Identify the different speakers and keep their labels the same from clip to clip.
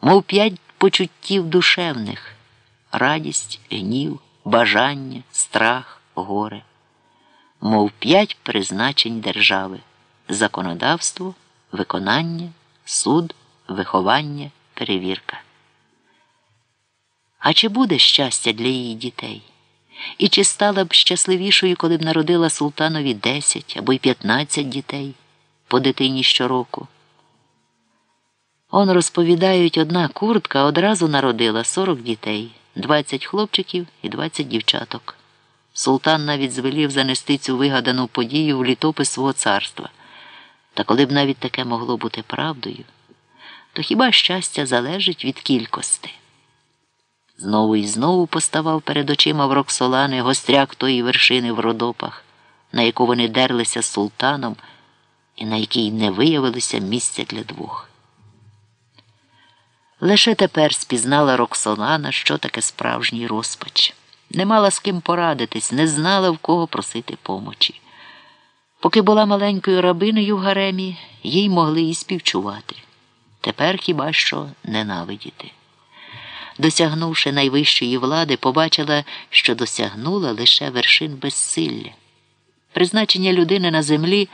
Speaker 1: мов п'ять почуттів душевних радість, гнів, бажання, страх, горе, мов п'ять призначень держави законодавство, виконання, суд, виховання, перевірка. А чи буде щастя для її дітей? І чи стала б щасливішою, коли б народила султанові 10 або й 15 дітей по дитині щороку? Он розповідають, одна куртка одразу народила 40 дітей, 20 хлопчиків і 20 дівчаток. Султан навіть звелів занести цю вигадану подію в літопис свого царства. Та коли б навіть таке могло бути правдою, то хіба щастя залежить від кількості? Знову і знову поставав перед очима в Роксолани гостряк тої вершини в родопах, на яку вони дерлися з султаном і на якій не виявилося місця для двох. Лише тепер спізнала Роксолана, що таке справжній розпач. Не мала з ким порадитись, не знала в кого просити помочі. Поки була маленькою рабиною в гаремі, їй могли і співчувати. Тепер хіба що ненавидіти. Досягнувши найвищої влади, побачила, що досягнула лише вершин безсилля. Призначення людини на землі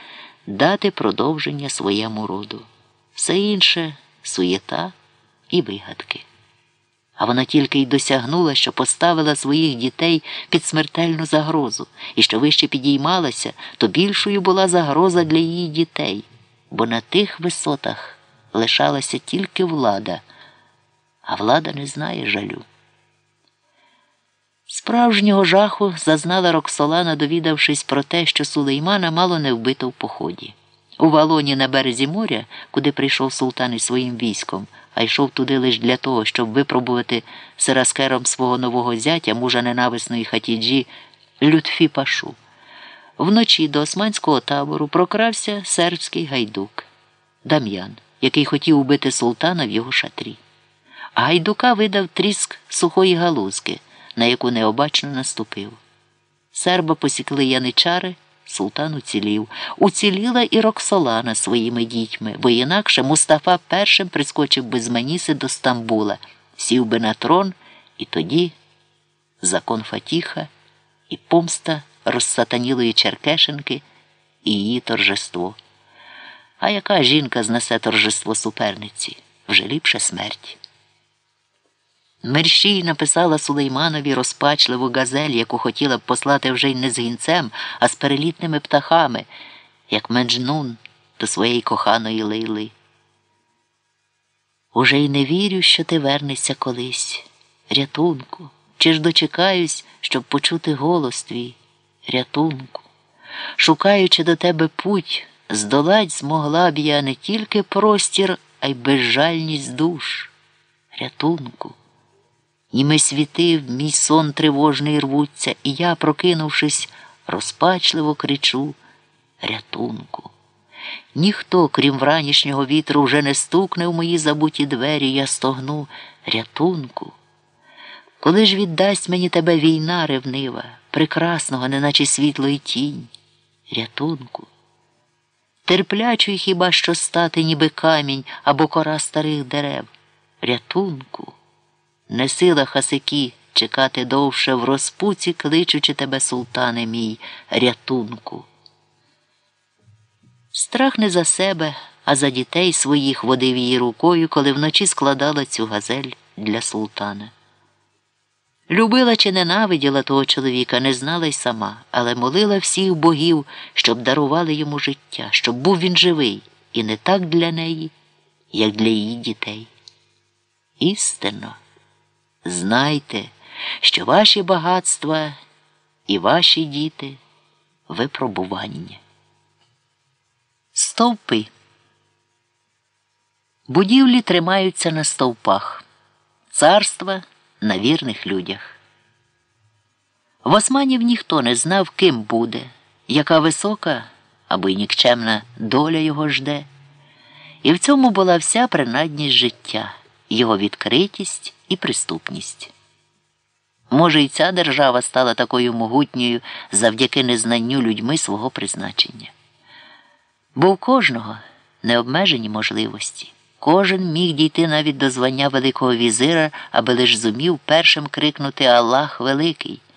Speaker 1: дати продовження своєму роду. Все інше суєта і вигадки. А вона тільки й досягнула, що поставила своїх дітей під смертельну загрозу, і що вище підіймалася, то більшою була загроза для її дітей, бо на тих висотах лишалася тільки влада, а влада не знає жалю. Справжнього жаху зазнала Роксолана, довідавшись про те, що Сулеймана мало не вбито в поході. У валоні на березі моря, куди прийшов султан із своїм військом, а йшов туди лише для того, щоб випробувати сираскером свого нового зятя, мужа ненависної хатіджі Лютфі Пашу. Вночі до османського табору прокрався сербський гайдук Дам'ян, який хотів убити султана в його шатрі. А гайдука видав тріск сухої галузки, на яку необачно наступив. Серба посікли яничари. Султан уцілів. Уціліла і Роксолана своїми дітьми, бо інакше Мустафа першим прискочив би з Маніси до Стамбула, сів би на трон, і тоді закон Фатіха і помста розсатанілої Черкешенки і її торжество. А яка жінка знесе торжество суперниці? Вже ліпше смерть. Мерщій написала Сулейманові розпачливу газель, яку хотіла б послати вже й не з гінцем, а з перелітними птахами, як Меджнун до своєї коханої лейли. Уже й не вірю, що ти вернешся колись. Рятунку, чи ж дочекаюсь, щоб почути голос твій, рятунку, шукаючи до тебе путь, здолать змогла б я не тільки простір, а й безжальність душ, рятунку. Німи світив, мій сон тривожний рвуться, і я, прокинувшись, розпачливо кричу рятунку. Ніхто, крім вранішнього вітру, вже не стукне в мої забуті двері, я стогну рятунку. Коли ж віддасть мені тебе війна ревнива, прекрасного, неначе світло й тінь, рятунку. Терплячий хіба що стати, ніби камінь або кора старих дерев, рятунку. Не сила хасики чекати довше в розпуці, кличучи тебе, султане мій, рятунку. Страх не за себе, а за дітей своїх водив її рукою, коли вночі складала цю газель для султана. Любила чи ненавиділа того чоловіка, не знала й сама, але молила всіх богів, щоб дарували йому життя, щоб був він живий, і не так для неї, як для її дітей. Істинно. Знайте, що ваші багатства і ваші діти випробування. Стовпи. Будівлі тримаються на стовпах, царства на вірних людях. В Османів ніхто не знав, ким буде, яка висока або й нікчемна доля його жде. І в цьому була вся принадність життя, його відкритість і приступність. Може, і ця держава стала такою могутньою завдяки незнанню людьми свого призначення. Бо у кожного необмежені можливості. Кожен міг дійти навіть до звання Великого візира, аби лиш зумів першим крикнути Аллах Великий.